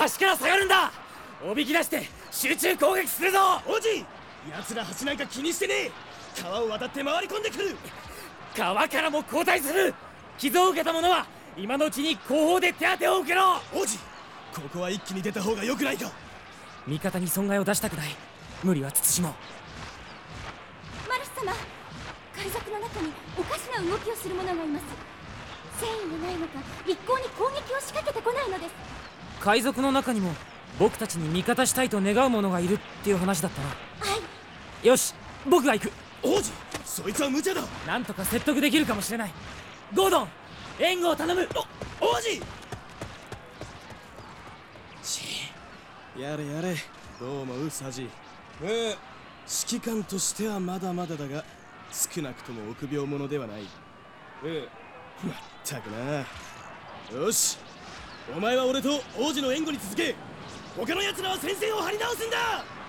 橋から下がるんだ。おびき出して集中攻撃するぞ。王子奴ら橋なんか気にしてねえ。川を渡って回り込んでくる。川からも後退する。傷を受けた者は今のうちに後方で手当てを受けろ。王子ここは一気に出た方が良くないか。味方に損害を出したくない。無理は慎もう。マルス様海賊の中におかしな動きをする者がいます。戦意がないのか一向に攻撃を仕掛けてこないのです海賊の中にも僕たちに味方したいと願う者がいるっていう話だったな。はい。よし僕が行く。王子そいつは無茶だ。なんとか説得できるかもしれない。ゴードン援護を頼む。王子！ちやれやれ。どう思うサジええ指揮官としてはまだまだだが少なくとも臆病者ではない。ええまったくな。よしお前は俺と王子の援護に続け他の奴らは戦線を張り直すんだ。